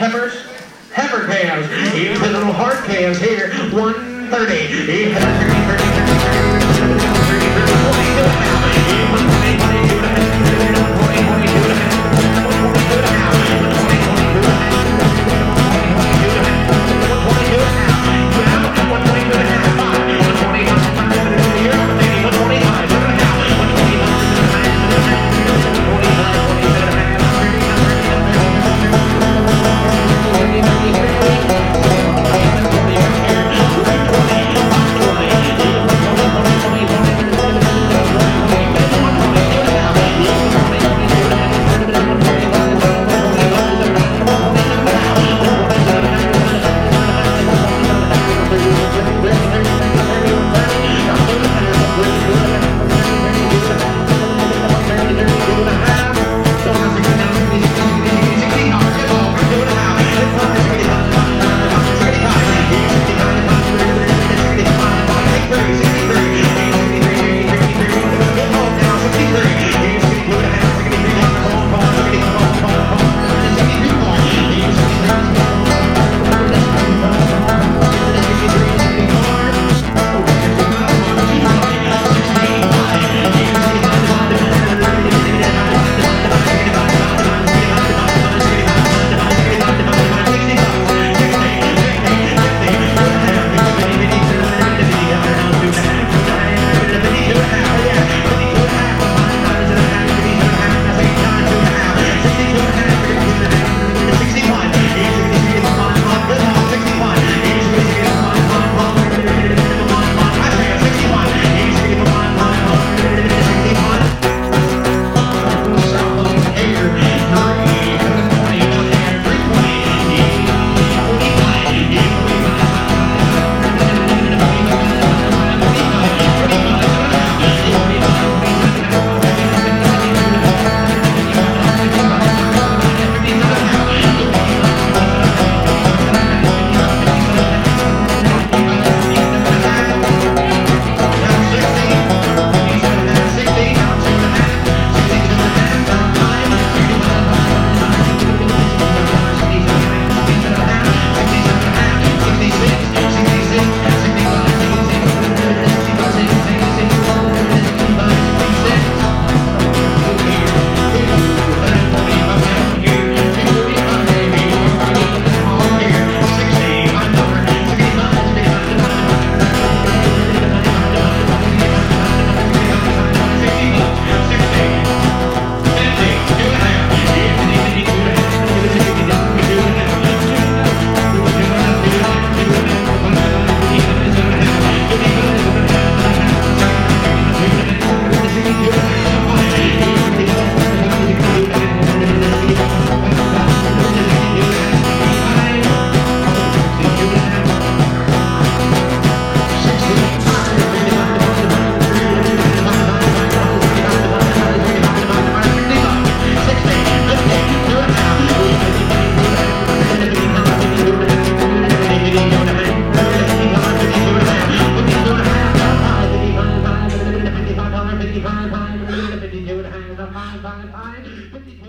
heifers, heifer calves, even the little heart calves here, 130. time, the five by five.